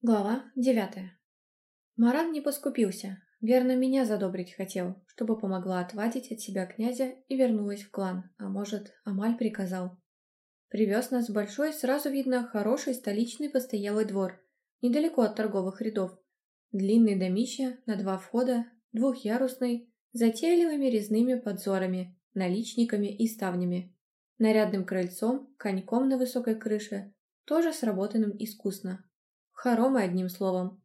Глава девятая. Маран не поскупился. Верно, меня задобрить хотел, чтобы помогла отвадить от себя князя и вернулась в клан, а может, Амаль приказал. Привез нас в большой, сразу видно, хороший столичный постоялый двор, недалеко от торговых рядов. Длинный домище, на два входа, двухъярусный, затейливыми резными подзорами, наличниками и ставнями. Нарядным крыльцом, коньком на высокой крыше, тоже сработанным искусно, Хоромы одним словом.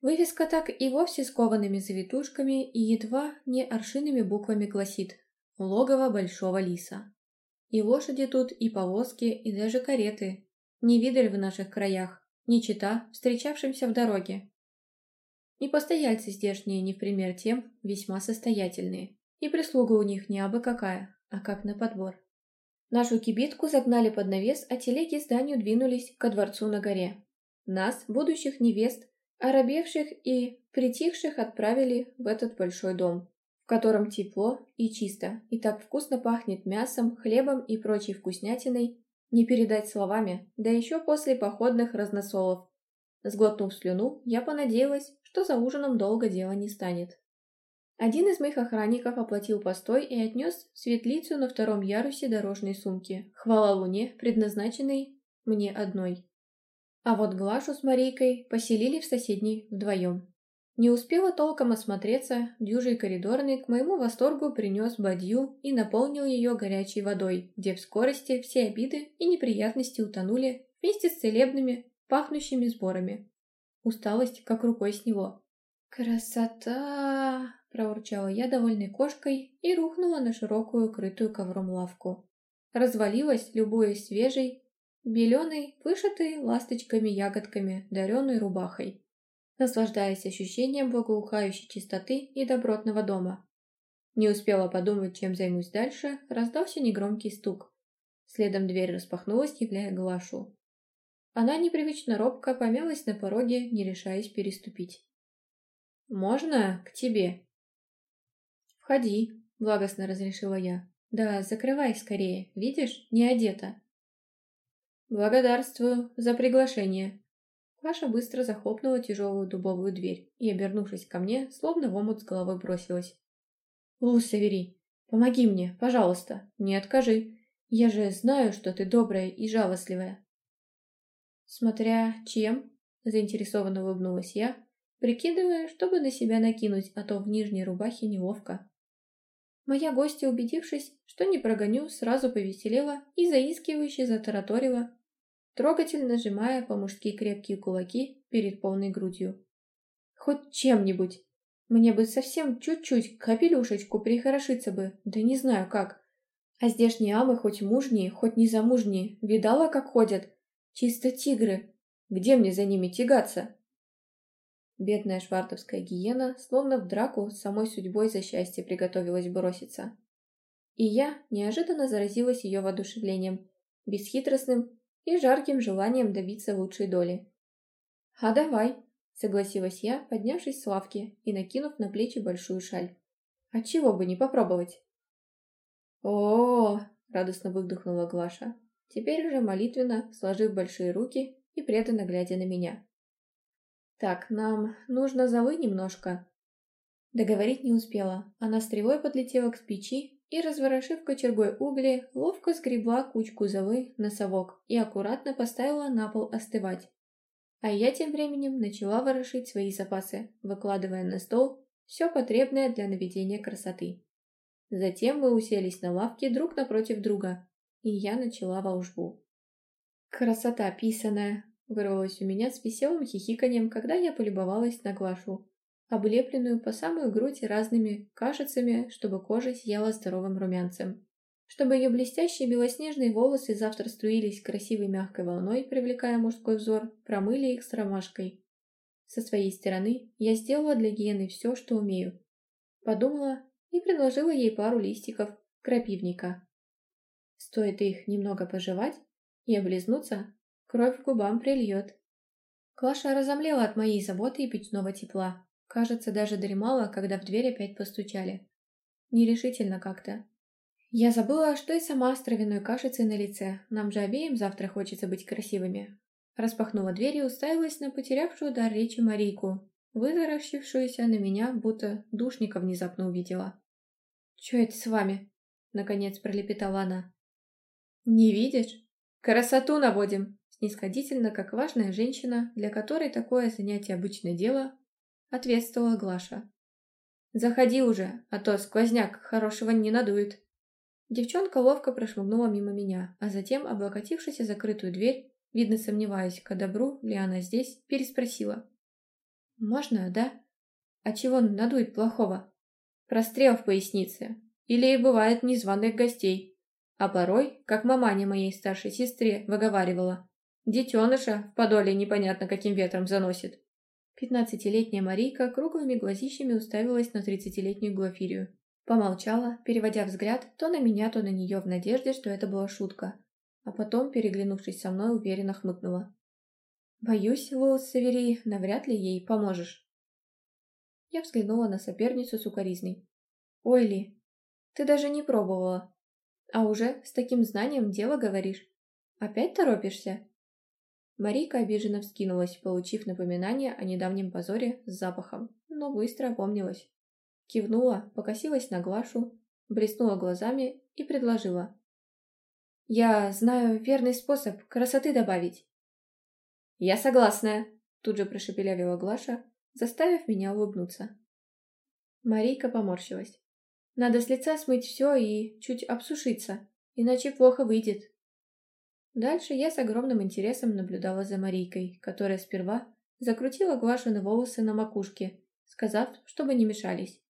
Вывеска так и вовсе с коваными завитушками и едва не аршинными буквами гласит «Логово Большого Лиса». И лошади тут, и повозки, и даже кареты. Не видали в наших краях, ни чита, встречавшимся в дороге. И постояльцы здешние, не в пример тем, весьма состоятельные. И прислуга у них не абы какая, а как на подбор. Нашу кибитку загнали под навес, а телеги зданию двинулись ко дворцу на горе. Нас, будущих невест, оробевших и притихших, отправили в этот большой дом, в котором тепло и чисто, и так вкусно пахнет мясом, хлебом и прочей вкуснятиной, не передать словами, да еще после походных разносолов. Сглотнув слюну, я понадеялась, что за ужином долго дело не станет. Один из моих охранников оплатил постой и отнес светлицу на втором ярусе дорожной сумки, хвала луне, предназначенной мне одной. А вот Глашу с Марийкой поселили в соседней вдвоем. Не успела толком осмотреться, дюжий коридорный к моему восторгу принес бадью и наполнил ее горячей водой, где в скорости все обиды и неприятности утонули вместе с целебными, пахнущими сборами. Усталость как рукой с него. «Красота!» – Проворчала я довольной кошкой и рухнула на широкую, крытую ковром лавку. Развалилась, любуясь свежей, беленой, вышитой ласточками-ягодками, даренной рубахой, наслаждаясь ощущением благоухающей чистоты и добротного дома. Не успела подумать, чем займусь дальше, раздался негромкий стук. Следом дверь распахнулась, являя Глашу. Она непривычно робко помялась на пороге, не решаясь переступить. «Можно к тебе?» «Входи», — благостно разрешила я. «Да, закрывай скорее, видишь, не одета». «Благодарствую за приглашение». Паша быстро захлопнула тяжелую дубовую дверь и, обернувшись ко мне, словно в омут с головой бросилась. «Луз, вери, помоги мне, пожалуйста, не откажи. Я же знаю, что ты добрая и жалостливая». «Смотря чем?» — заинтересованно улыбнулась я, прикидывая, чтобы на себя накинуть, а то в нижней рубахе неловко. Моя гостья, убедившись, что не прогоню, сразу повеселела и заискивающе затараторила, трогательно сжимая по-мужски крепкие кулаки перед полной грудью. «Хоть чем-нибудь! Мне бы совсем чуть-чуть капелюшечку прихорошиться бы, да не знаю как. А здешние амы хоть мужние, хоть незамужние, видала, как ходят? Чисто тигры! Где мне за ними тягаться?» Бедная швартовская гиена, словно в драку с самой судьбой за счастье приготовилась броситься. И я неожиданно заразилась ее воодушевлением, бесхитростным и жарким желанием добиться лучшей доли. «А давай!» — согласилась я, поднявшись с лавки и накинув на плечи большую шаль. «А чего бы не попробовать?» «О-о-о!» — радостно выдохнула Глаша, теперь уже молитвенно, сложив большие руки и преданно глядя на меня. «Так, нам нужно завы немножко». Договорить не успела. Она стрелой подлетела к печи и, разворошив кочергой угли, ловко сгребла кучку завы на совок и аккуратно поставила на пол остывать. А я тем временем начала ворошить свои запасы, выкладывая на стол все потребное для наведения красоты. Затем мы уселись на лавке друг напротив друга, и я начала волжбу. Красота писаная, вырвалось у меня с веселым хихиканием, когда я полюбовалась на Глашу, облепленную по самую грудь разными кашицами, чтобы кожа сияла здоровым румянцем. Чтобы ее блестящие белоснежные волосы завтра струились красивой мягкой волной, привлекая мужской взор, промыли их с ромашкой. Со своей стороны я сделала для Гены все, что умею. Подумала и предложила ей пару листиков крапивника. Стоит их немного пожевать и облизнуться, кровь к губам прильет. Клаша разомлела от моей заботы и пятного тепла. Кажется, даже дремала, когда в дверь опять постучали. Нерешительно как-то. Я забыла, что и сама с кашицей на лице. Нам же обеим завтра хочется быть красивыми. Распахнула дверь и уставилась на потерявшую дар речи Марийку, вызаращившуюся на меня, будто душника внезапно увидела. «Чё это с вами?» — наконец пролепетала она. «Не видишь? Красоту наводим!» снисходительно, как важная женщина, для которой такое занятие обычное дело, ответствовала Глаша. «Заходи уже, а то сквозняк хорошего не надует». Девчонка ловко прошмыгнула мимо меня, а затем, облокотившись о закрытую дверь, видно сомневаясь, к добру ли она здесь, переспросила. «Можно, да? А чего надует плохого?» «Прострел в пояснице. Или и бывает незваных гостей. А порой, как маманя моей старшей сестре выговаривала, Детеныша в подоле непонятно каким ветром заносит. Пятнадцатилетняя Марийка круглыми глазищами уставилась на тридцатилетнюю Глафирию. Помолчала, переводя взгляд то на меня, то на нее в надежде, что это была шутка. А потом, переглянувшись со мной, уверенно хмыкнула. «Боюсь, волос Савери, навряд ли ей поможешь». Я взглянула на соперницу с укоризной. «Ой, Ли, ты даже не пробовала. А уже с таким знанием дело говоришь. Опять торопишься?» Марика обиженно вскинулась, получив напоминание о недавнем позоре с запахом, но быстро опомнилась. Кивнула, покосилась на Глашу, блеснула глазами и предложила. «Я знаю верный способ красоты добавить». «Я согласна», — тут же прошепелявила Глаша, заставив меня улыбнуться. Марийка поморщилась. «Надо с лица смыть все и чуть обсушиться, иначе плохо выйдет». Дальше я с огромным интересом наблюдала за Марийкой, которая сперва закрутила глажены волосы на макушке, сказав, чтобы не мешались.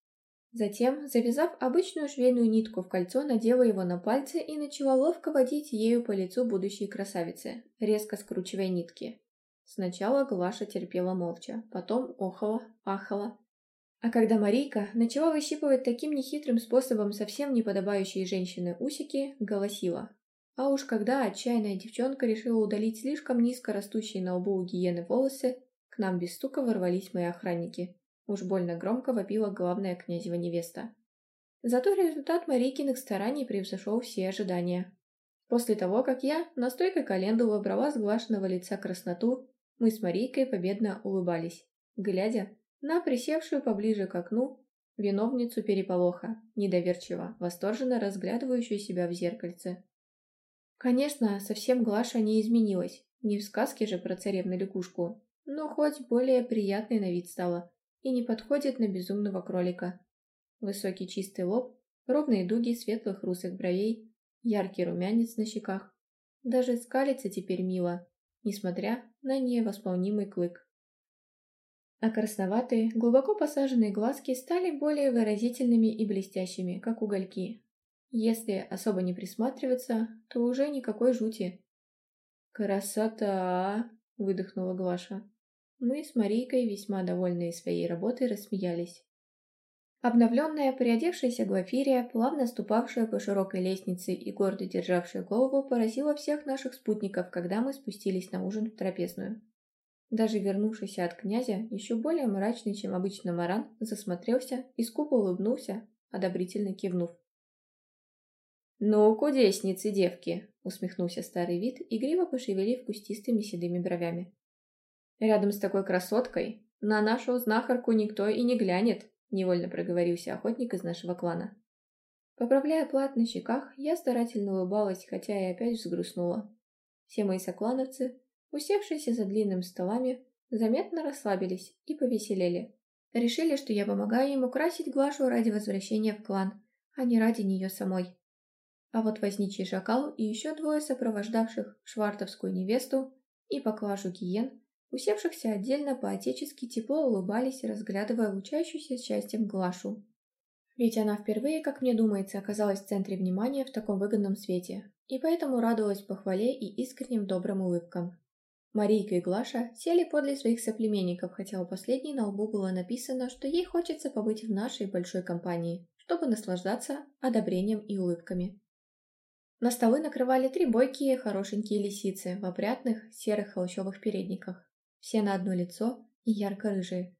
Затем, завязав обычную швейную нитку в кольцо, надела его на пальцы и начала ловко водить ею по лицу будущей красавицы, резко скручивая нитки. Сначала Глаша терпела молча, потом охала, ахала. А когда Марийка начала выщипывать таким нехитрым способом совсем неподобающие женщины усики, голосила. А уж когда отчаянная девчонка решила удалить слишком низко растущие на лбу у гиены волосы, к нам без стука ворвались мои охранники. Уж больно громко вопила главная князева невеста. Зато результат Марикиных стараний превзошел все ожидания. После того, как я настойкой календула брала с лица красноту, мы с Марийкой победно улыбались, глядя на присевшую поближе к окну виновницу переполоха, недоверчиво, восторженно разглядывающую себя в зеркальце. Конечно, совсем Глаша не изменилась, не в сказке же про царевну-лягушку, но хоть более приятной на вид стала и не подходит на безумного кролика. Высокий чистый лоб, ровные дуги светлых русых бровей, яркий румянец на щеках. Даже скалится теперь мило, несмотря на невосполнимый клык. А красноватые, глубоко посаженные глазки стали более выразительными и блестящими, как угольки, если особо не присматриваться, то уже никакой жути. «Красота!» — выдохнула Глаша. Мы с Марийкой, весьма довольные своей работой, рассмеялись. Обновленная, приодевшаяся Глафирия, плавно ступавшая по широкой лестнице и гордо державшая голову, поразила всех наших спутников, когда мы спустились на ужин в трапезную. Даже вернувшийся от князя, еще более мрачный, чем обычно Маран, засмотрелся и скупо улыбнулся, одобрительно кивнув. «Ну, кудесницы девки!» — усмехнулся старый вид, игриво пошевелив кустистыми седыми бровями. «Рядом с такой красоткой на нашу знахарку никто и не глянет», — невольно проговорился охотник из нашего клана. Поправляя плат на щеках, я старательно улыбалась, хотя и опять взгрустнула. Все мои соклановцы, усевшиеся за длинными столами, заметно расслабились и повеселели. Решили, что я помогаю им украсить Глашу ради возвращения в клан, а не ради нее самой. А вот возничий шакал и еще двое сопровождавших швартовскую невесту и поклажу Киен, усевшихся отдельно по-отечески тепло улыбались, разглядывая лучающуюся счастьем Глашу. Ведь она впервые, как мне думается, оказалась в центре внимания в таком выгодном свете, и поэтому радовалась похвале и искренним добрым улыбкам. Марийка и Глаша сели подле своих соплеменников, хотя у последней на лбу было написано, что ей хочется побыть в нашей большой компании, чтобы наслаждаться одобрением и улыбками. На столы накрывали три бойкие, хорошенькие лисицы в опрятных, серых холщовых передниках. Все на одно лицо и ярко-рыжие.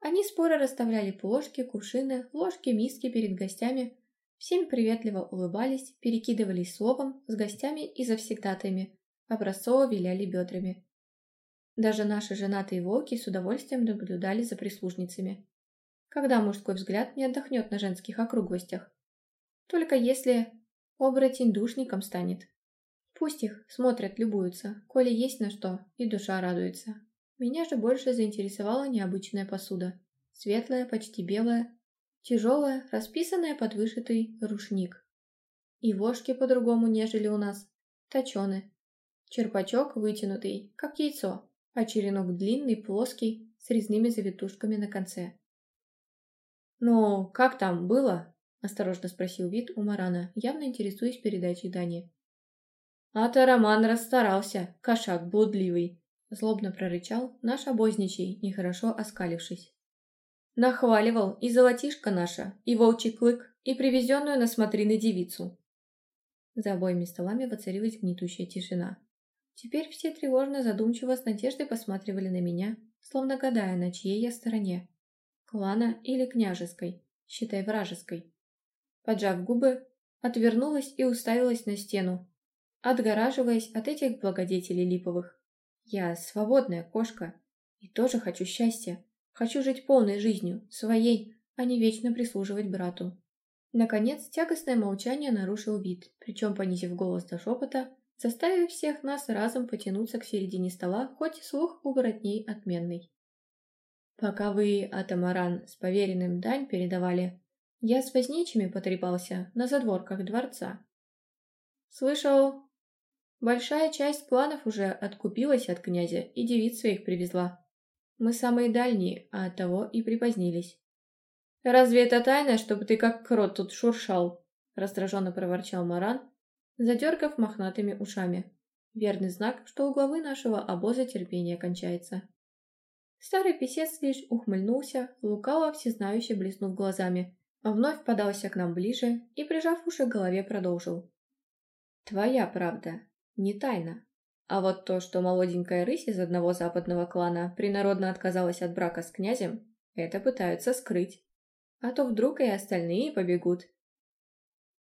Они споро расставляли плошки, кувшины, ложки, миски перед гостями. Всем приветливо улыбались, перекидывались словом с гостями и завсегдатами. Образцово виляли бедрами. Даже наши женатые волки с удовольствием наблюдали за прислужницами. Когда мужской взгляд не отдохнет на женских округлостях? Только если оборотень душником станет. Пусть их смотрят, любуются, коли есть на что, и душа радуется. Меня же больше заинтересовала необычная посуда. Светлая, почти белая, тяжелая, расписанная под вышитый рушник. И вошки по-другому, нежели у нас, точены. Черпачок вытянутый, как яйцо, а черенок длинный, плоский, с резными завитушками на конце. «Ну, как там было?» – осторожно спросил Вит у Марана, явно интересуясь передачей Дани. «А-то Роман расстарался, кошак блудливый!» – злобно прорычал наш обозничий, нехорошо оскалившись. «Нахваливал и золотишко наше, и волчий клык, и привезенную на смотрины девицу!» За обоими столами воцарилась гнетущая тишина. Теперь все тревожно задумчиво с надеждой посматривали на меня, словно гадая, на чьей я стороне – клана или княжеской, считай вражеской поджав губы, отвернулась и уставилась на стену, отгораживаясь от этих благодетелей липовых. Я свободная кошка и тоже хочу счастья. Хочу жить полной жизнью, своей, а не вечно прислуживать брату. Наконец, тягостное молчание нарушил вид, причем, понизив голос до шепота, заставив всех нас разом потянуться к середине стола, хоть и слух у воротней отменный. Пока вы, Атамаран, с поверенным дань передавали, я с возничими потрепался на задворках дворца. Слышал, большая часть планов уже откупилась от князя и девиц своих привезла. Мы самые дальние, а от того и припозднились. «Разве это тайна, чтобы ты как крот тут шуршал?» — раздраженно проворчал Маран, задергав мохнатыми ушами. Верный знак, что у главы нашего обоза терпение кончается. Старый писец лишь ухмыльнулся, лукаво всезнающий блеснув глазами, а вновь подался к нам ближе и, прижав уши к голове, продолжил. «Твоя правда, не тайна. А вот то, что молоденькая рысь из одного западного клана принародно отказалась от брака с князем, это пытаются скрыть. А то вдруг и остальные побегут».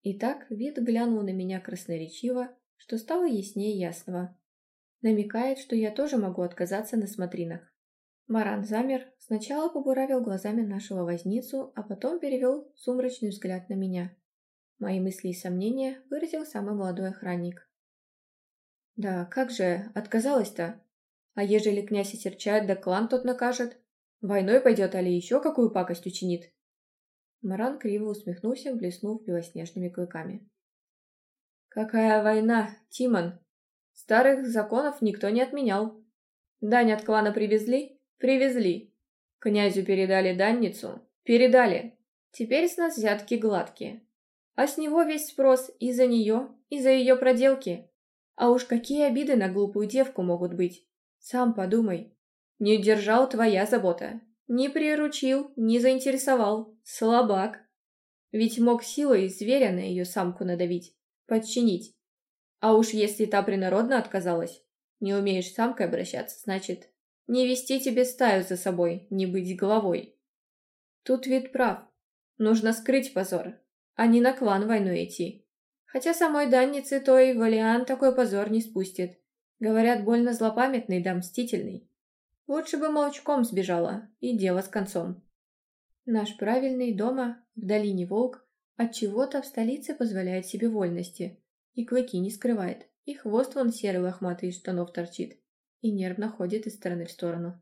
И так вид глянул на меня красноречиво, что стало яснее ясного. Намекает, что я тоже могу отказаться на смотринах. Маран замер, сначала побуравил глазами нашего возницу, а потом перевел сумрачный взгляд на меня. Мои мысли и сомнения выразил самый молодой охранник. «Да как же, отказалась-то? А ежели князь осерчает, да клан тот накажет? Войной пойдет, али еще какую пакость учинит?» Маран криво усмехнулся, блеснув белоснежными клыками. «Какая война, Тимон? Старых законов никто не отменял. Дань от клана привезли, Привезли. Князю передали данницу. Передали. Теперь с нас взятки гладкие. А с него весь спрос и за нее, и за ее проделки. А уж какие обиды на глупую девку могут быть. Сам подумай. Не держал твоя забота. Не приручил, не заинтересовал. Слабак. Ведь мог силой зверя на ее самку надавить, подчинить. А уж если та принародно отказалась, не умеешь самкой обращаться, значит, не вести тебе стаю за собой, не быть головой. Тут вид прав. Нужно скрыть позор, а не на клан войну идти. Хотя самой даннице той Валиан такой позор не спустит. Говорят, больно злопамятный да мстительный. Лучше бы молчком сбежала, и дело с концом. Наш правильный дома, в долине волк, от чего то в столице позволяет себе вольности. И клыки не скрывает, и хвост вон серый лохматый из штанов торчит и нервно ходит из стороны в сторону.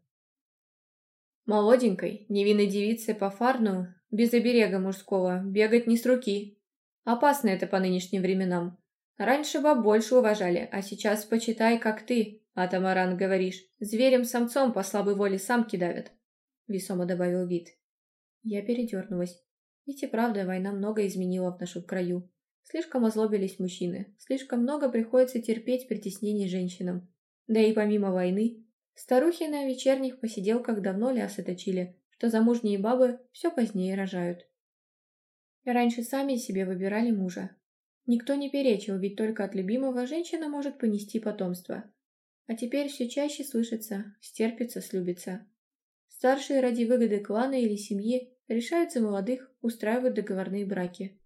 Молоденькой, невинной девице по фарну, без оберега мужского, бегать не с руки. Опасно это по нынешним временам. Раньше баб больше уважали, а сейчас почитай, как ты, Атамаран, говоришь. Зверем-самцом по слабой воле самки давят. Весомо добавил вид. Я передернулась. Ведь и правда, война много изменила в нашем краю. Слишком озлобились мужчины, слишком много приходится терпеть притеснений женщинам. Да и помимо войны, старухи на вечерних посиделках давно лясы точили, что замужние бабы все позднее рожают. Раньше сами себе выбирали мужа. Никто не перечил, ведь только от любимого женщина может понести потомство. А теперь все чаще слышится «стерпится, слюбится». Старшие ради выгоды клана или семьи решают за молодых устраивать договорные браки.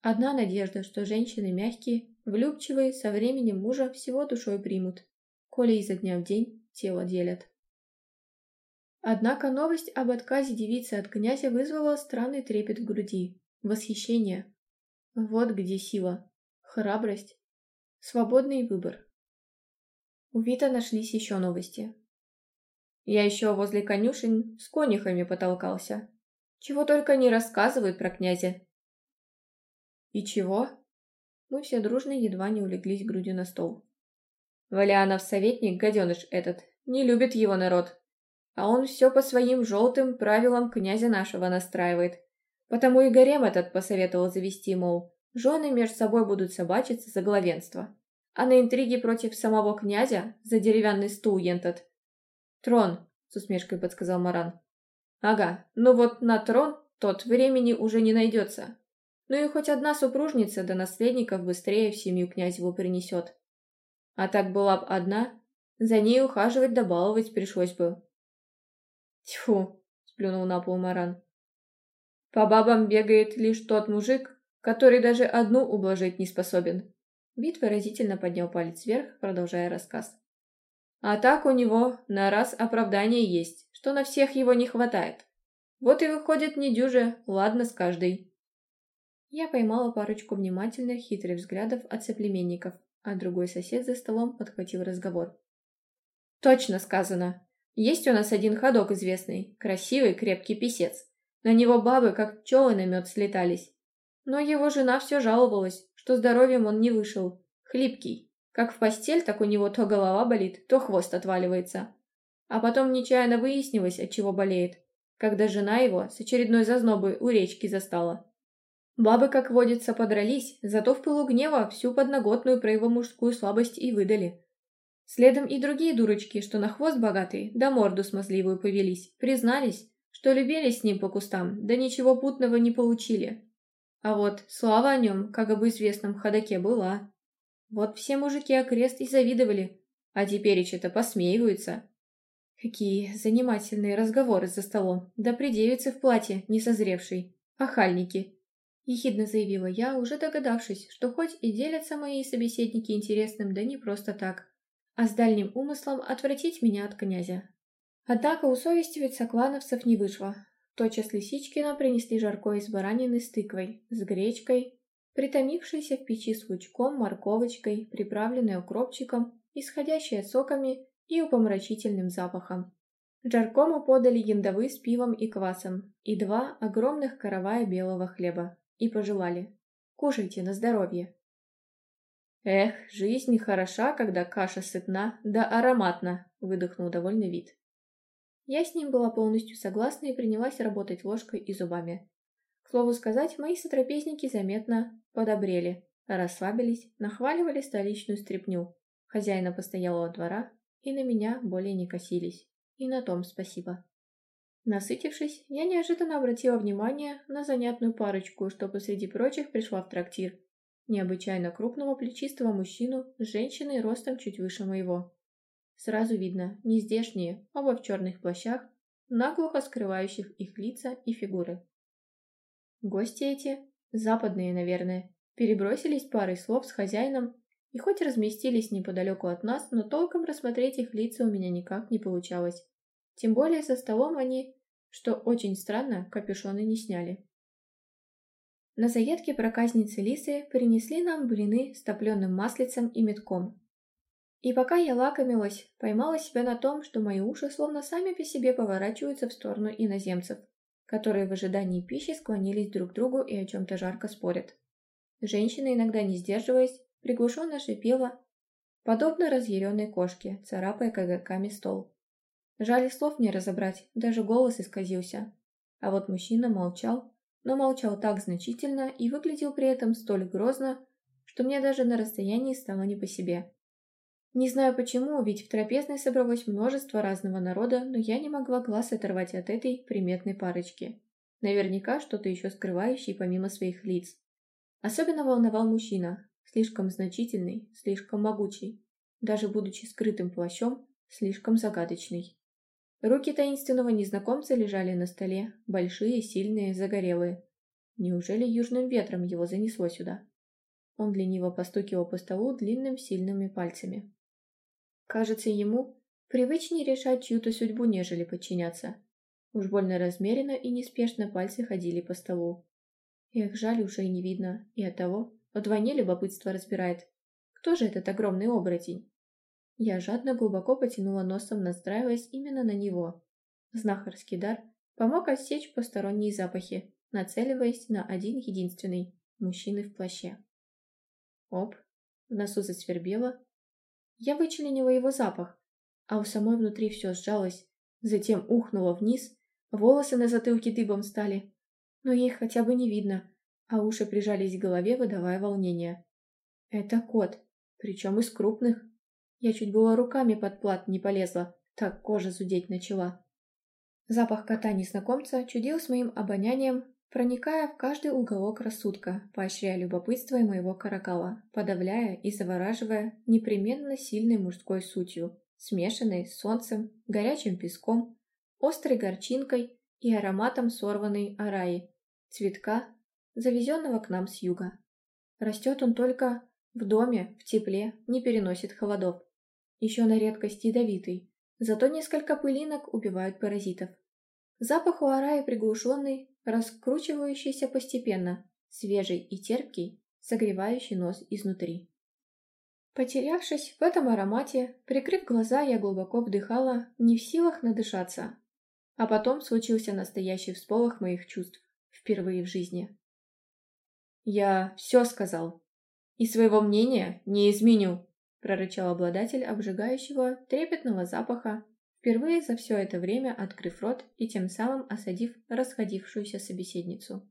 Одна надежда, что женщины мягкие, влюбчивые, со временем мужа всего душой примут коли изо дня в день тело делят. Однако новость об отказе девицы от князя вызвала странный трепет в груди, восхищение. Вот где сила, храбрость, свободный выбор. У Вита нашлись еще новости. Я еще возле конюшен с конюхами потолкался. Чего только не рассказывают про князя. И чего? Мы все дружно едва не улеглись грудью на стол. Валианов советник, гаденыш этот, не любит его народ. А он все по своим желтым правилам князя нашего настраивает. Потому и гарем этот посоветовал завести, мол, жены между собой будут собачиться за главенство. А на интриги против самого князя за деревянный стул ентат. «Трон», — с усмешкой подсказал Маран. «Ага, ну вот на трон тот времени уже не найдется. Ну и хоть одна супружница до наследников быстрее в семью князеву принесет». А так была бы одна, за ней ухаживать да баловать пришлось бы. Тьфу, сплюнул на пол Маран. По бабам бегает лишь тот мужик, который даже одну ублажить не способен. Бит выразительно поднял палец вверх, продолжая рассказ. А так у него на раз оправдание есть, что на всех его не хватает. Вот и выходит недюже, ладно с каждой. Я поймала парочку внимательных, хитрых взглядов от соплеменников, а другой сосед за столом подхватил разговор. «Точно сказано. Есть у нас один ходок известный, красивый крепкий писец. На него бабы как пчелы на мед слетались. Но его жена все жаловалась, что здоровьем он не вышел. Хлипкий. Как в постель, так у него то голова болит, то хвост отваливается. А потом нечаянно выяснилось, от чего болеет, когда жена его с очередной зазнобой у речки застала. Бабы, как водится, подрались, зато в пылу гнева всю подноготную про его мужскую слабость и выдали. Следом и другие дурочки, что на хвост богатый, да морду смазливую повелись, признались, что любили с ним по кустам, да ничего путного не получили. А вот слава о нем, как об известном ходаке, была. Вот все мужики окрест и завидовали, а тепереча-то посмеиваются. Какие занимательные разговоры за столом, да придевицы в платье, не созревшей, ахальники. – ехидно заявила я, уже догадавшись, что хоть и делятся мои собеседники интересным, да не просто так, а с дальним умыслом отвратить меня от князя. Однако усовестивать соклановцев не вышло. Тотчас Лисичкина принесли жаркое из баранины с тыквой, с гречкой, притомившейся в печи с лучком, морковочкой, приправленной укропчиком, исходящая соками и упомрачительным запахом. Жаркому подали яндовы с пивом и квасом и два огромных каравая белого хлеба и пожелали «Кушайте на здоровье». «Эх, жизнь хороша, когда каша сытна да ароматна», — выдохнул довольный вид. Я с ним была полностью согласна и принялась работать ложкой и зубами. К слову сказать, мои сотрапезники заметно подобрели, расслабились, нахваливали столичную стряпню, хозяина постоялого двора и на меня более не косились. И на том спасибо. Насытившись, я неожиданно обратила внимание на занятную парочку, что посреди прочих пришла в трактир. Необычайно крупного плечистого мужчину с женщиной ростом чуть выше моего. Сразу видно, не здешние, оба в черных плащах, наглухо скрывающих их лица и фигуры. Гости эти, западные, наверное, перебросились парой слов с хозяином и хоть разместились неподалеку от нас, но толком рассмотреть их лица у меня никак не получалось. Тем более со столом они, что очень странно, капюшоны не сняли. На заедке проказницы Лисы принесли нам блины с топленым маслицем и метком. И пока я лакомилась, поймала себя на том, что мои уши словно сами по себе поворачиваются в сторону иноземцев, которые в ожидании пищи склонились друг к другу и о чем-то жарко спорят. Женщина, иногда не сдерживаясь, приглушенно шипела, подобно разъяренной кошке, царапая коготками стол. Жаль, слов не разобрать, даже голос исказился. А вот мужчина молчал, но молчал так значительно и выглядел при этом столь грозно, что мне даже на расстоянии стало не по себе. Не знаю почему, ведь в трапезной собралось множество разного народа, но я не могла глаз оторвать от этой приметной парочки. Наверняка что-то еще скрывающий помимо своих лиц. Особенно волновал мужчина, слишком значительный, слишком могучий, даже будучи скрытым плащом, слишком загадочный. Руки таинственного незнакомца лежали на столе, большие, сильные, загорелые. Неужели южным ветром его занесло сюда? Он лениво постукивал по столу длинным сильными пальцами. Кажется ему, привычнее решать чью-то судьбу, нежели подчиняться. Уж больно размеренно и неспешно пальцы ходили по столу. Их жаль, уже и не видно, и оттого вдвойне любопытство разбирает. Кто же этот огромный оборотень? Я жадно глубоко потянула носом, настраиваясь именно на него. Знахарский дар помог отсечь посторонние запахи, нацеливаясь на один единственный – мужчины в плаще. Оп, в носу засвербело. Я вычленила его запах, а у самой внутри все сжалось, затем ухнуло вниз, волосы на затылке дыбом стали, но их хотя бы не видно, а уши прижались к голове, выдавая волнение. Это кот, причем из крупных. Я чуть было руками под плат не полезла, так кожа зудеть начала. Запах кота-незнакомца чудил с моим обонянием, проникая в каждый уголок рассудка, поощряя любопытство и моего каракала, подавляя и завораживая непременно сильной мужской сутью, смешанной с солнцем, горячим песком, острой горчинкой и ароматом сорванной араи, цветка, завезенного к нам с юга. Растет он только в доме, в тепле, не переносит холодов еще на редкость ядовитый, зато несколько пылинок убивают паразитов. Запах у араи приглушенный, раскручивающийся постепенно, свежий и терпкий, согревающий нос изнутри. Потерявшись в этом аромате, прикрыв глаза, я глубоко вдыхала, не в силах надышаться. А потом случился настоящий всполох моих чувств, впервые в жизни. «Я все сказал, и своего мнения не изменю», прорычал обладатель обжигающего, трепетного запаха, впервые за все это время открыв рот и тем самым осадив расходившуюся собеседницу.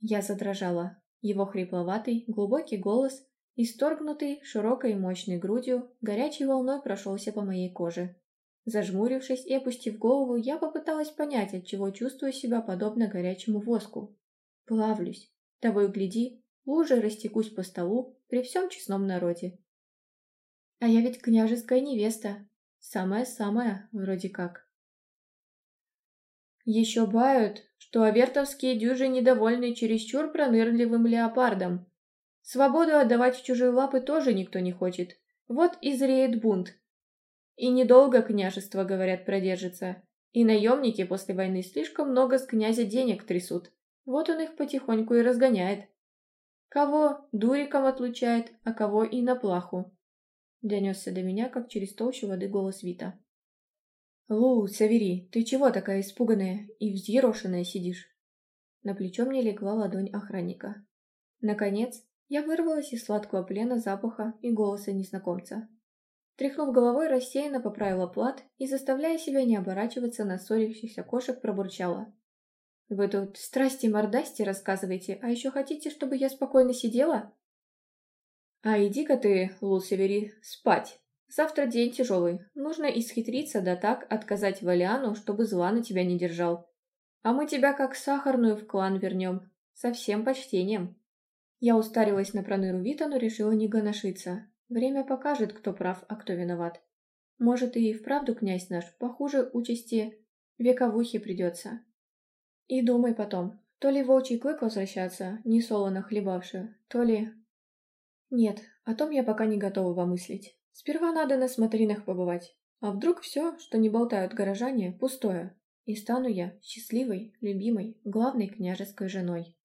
Я задрожала. Его хрипловатый, глубокий голос, исторгнутый широкой и мощной грудью, горячей волной прошелся по моей коже. Зажмурившись и опустив голову, я попыталась понять, от чего чувствую себя подобно горячему воску. Плавлюсь. Того и гляди, лужи растекусь по столу при всем честном народе. А я ведь княжеская невеста, самая-самая вроде как. Еще бают, что авертовские дюжи недовольны чересчур пронырливым леопардом. Свободу отдавать в чужие лапы тоже никто не хочет. Вот и зреет бунт. И недолго княжество, говорят, продержится. И наемники после войны слишком много с князя денег трясут. Вот он их потихоньку и разгоняет. Кого дуриком отлучает, а кого и на плаху. Донесся до меня, как через толщу воды голос Вита. Лу, Савери, ты чего такая испуганная и взъерошенная сидишь?» На плечо мне легла ладонь охранника. Наконец, я вырвалась из сладкого плена запаха и голоса незнакомца. Тряхнув головой, рассеянно поправила плат и, заставляя себя не оборачиваться на ссорившихся кошек, пробурчала. Вы тут страсти мордасти рассказываете, а еще хотите, чтобы я спокойно сидела? А иди-ка ты, Лулсевери, спать. Завтра день тяжелый. Нужно исхитриться, да так отказать Валиану, чтобы зла на тебя не держал. А мы тебя как сахарную в клан вернем. Со всем почтением. Я устарилась на проныру Вита, но решила не гоношиться. Время покажет, кто прав, а кто виноват. Может, и вправду князь наш похуже участи вековухи придется. И думай потом, то ли волчий клык возвращаться, не солоно хлебавши, то ли... Нет, о том я пока не готова помыслить. Сперва надо на смотринах побывать. А вдруг все, что не болтают горожане, пустое? И стану я счастливой, любимой, главной княжеской женой.